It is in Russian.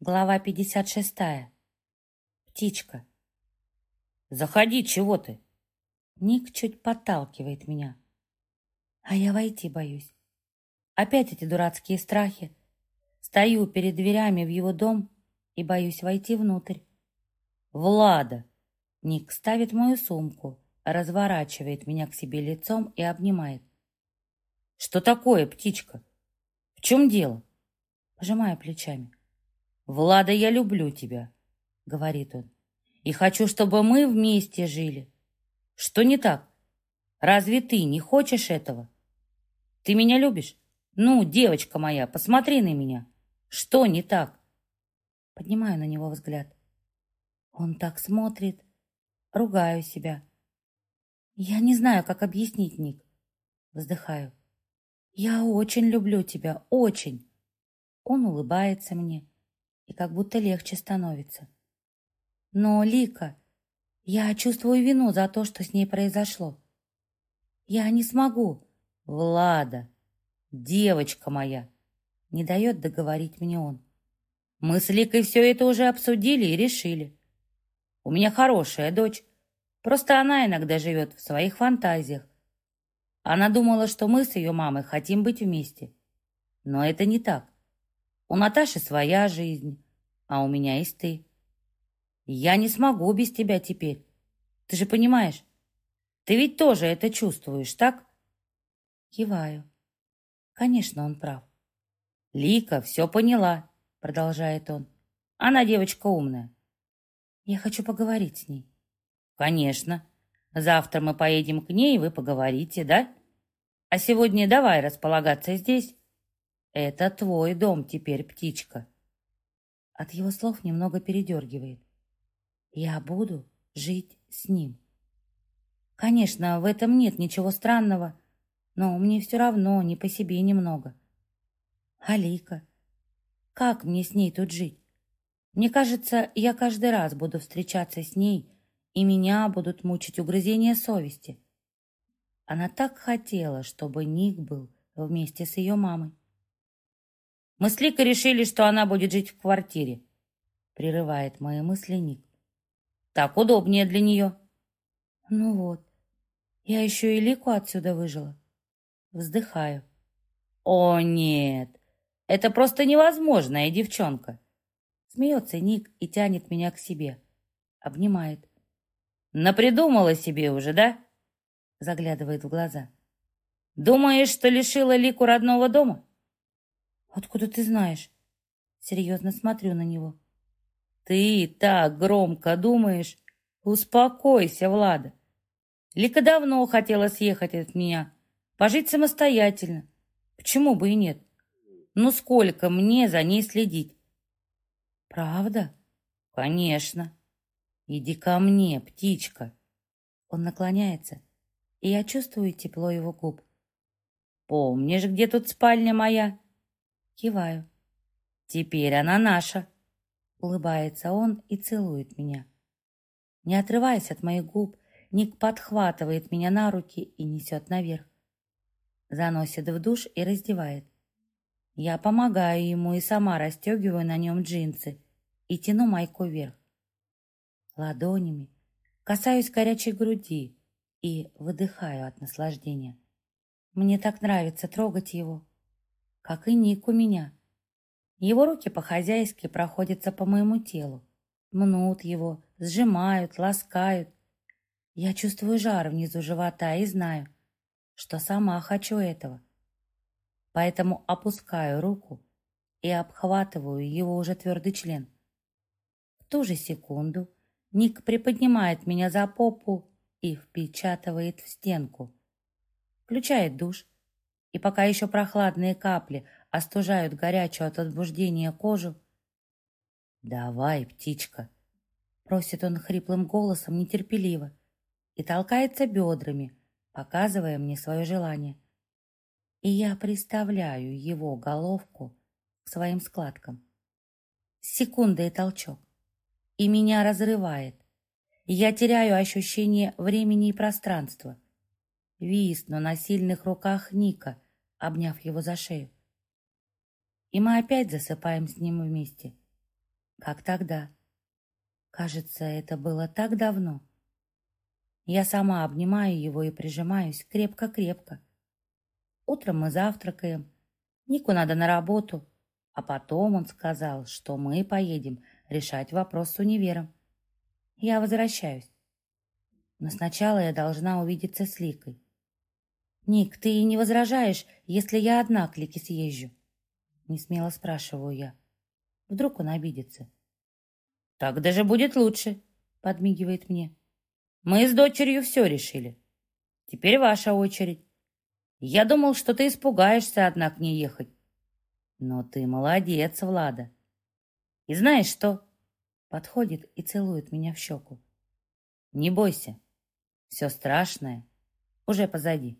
Глава 56. Птичка. «Заходи, чего ты?» Ник чуть подталкивает меня. А я войти боюсь. Опять эти дурацкие страхи. Стою перед дверями в его дом и боюсь войти внутрь. «Влада!» Ник ставит мою сумку, разворачивает меня к себе лицом и обнимает. «Что такое, птичка? В чем дело?» Пожимаю плечами. «Влада, я люблю тебя», — говорит он, «и хочу, чтобы мы вместе жили. Что не так? Разве ты не хочешь этого? Ты меня любишь? Ну, девочка моя, посмотри на меня. Что не так?» Поднимаю на него взгляд. Он так смотрит. Ругаю себя. Я не знаю, как объяснить, Ник. Вздыхаю. Я очень люблю тебя, очень. Он улыбается мне и как будто легче становится. Но, Лика, я чувствую вину за то, что с ней произошло. Я не смогу. Влада, девочка моя, не дает договорить мне он. Мы с Ликой все это уже обсудили и решили. У меня хорошая дочь, просто она иногда живет в своих фантазиях. Она думала, что мы с ее мамой хотим быть вместе. Но это не так. У Наташи своя жизнь, а у меня есть ты. Я не смогу без тебя теперь. Ты же понимаешь? Ты ведь тоже это чувствуешь, так? Киваю. Конечно, он прав. Лика все поняла, продолжает он. Она девочка умная. Я хочу поговорить с ней. Конечно. Завтра мы поедем к ней, и вы поговорите, да? А сегодня давай располагаться здесь. Это твой дом теперь, птичка. От его слов немного передергивает. Я буду жить с ним. Конечно, в этом нет ничего странного, но мне все равно не по себе немного. Алика, как мне с ней тут жить? Мне кажется, я каждый раз буду встречаться с ней, и меня будут мучить угрызения совести. Она так хотела, чтобы Ник был вместе с ее мамой. Мы с Ликой решили, что она будет жить в квартире. Прерывает мои мысли Ник. Так удобнее для нее. Ну вот, я еще и Лику отсюда выжила. Вздыхаю. О, нет, это просто невозможная девчонка. Смеется Ник и тянет меня к себе. Обнимает. Напридумала себе уже, да? Заглядывает в глаза. Думаешь, что лишила Лику родного дома? «Откуда ты знаешь?» Серьезно смотрю на него. «Ты так громко думаешь? Успокойся, Влада. Лика давно хотела съехать от меня, пожить самостоятельно. Почему бы и нет? Ну сколько мне за ней следить?» «Правда?» «Конечно. Иди ко мне, птичка». Он наклоняется, и я чувствую тепло его губ. «Помнишь, где тут спальня моя?» Киваю. «Теперь она наша!» Улыбается он и целует меня. Не отрываясь от моих губ, Ник подхватывает меня на руки и несет наверх. Заносит в душ и раздевает. Я помогаю ему и сама расстегиваю на нем джинсы и тяну майку вверх. Ладонями касаюсь горячей груди и выдыхаю от наслаждения. Мне так нравится трогать его как и Ник у меня. Его руки по-хозяйски проходятся по моему телу, мнут его, сжимают, ласкают. Я чувствую жар внизу живота и знаю, что сама хочу этого. Поэтому опускаю руку и обхватываю его уже твердый член. В ту же секунду Ник приподнимает меня за попу и впечатывает в стенку. Включает душ, и пока еще прохладные капли остужают горячую от возбуждения кожу, «Давай, птичка!» — просит он хриплым голосом нетерпеливо и толкается бедрами, показывая мне свое желание. И я представляю его головку к своим складкам. Секунда и толчок, и меня разрывает, я теряю ощущение времени и пространства — висну на сильных руках Ника, обняв его за шею. И мы опять засыпаем с ним вместе. как тогда. Кажется, это было так давно. Я сама обнимаю его и прижимаюсь крепко-крепко. Утром мы завтракаем. Нику надо на работу. А потом он сказал, что мы поедем решать вопрос с универом. Я возвращаюсь. Но сначала я должна увидеться с Ликой. «Ник, ты не возражаешь, если я одна к Лике съезжу?» Не смело спрашиваю я. Вдруг он обидится. «Так даже будет лучше», — подмигивает мне. «Мы с дочерью все решили. Теперь ваша очередь. Я думал, что ты испугаешься одна к ней ехать. Но ты молодец, Влада. И знаешь что?» Подходит и целует меня в щеку. «Не бойся, все страшное уже позади».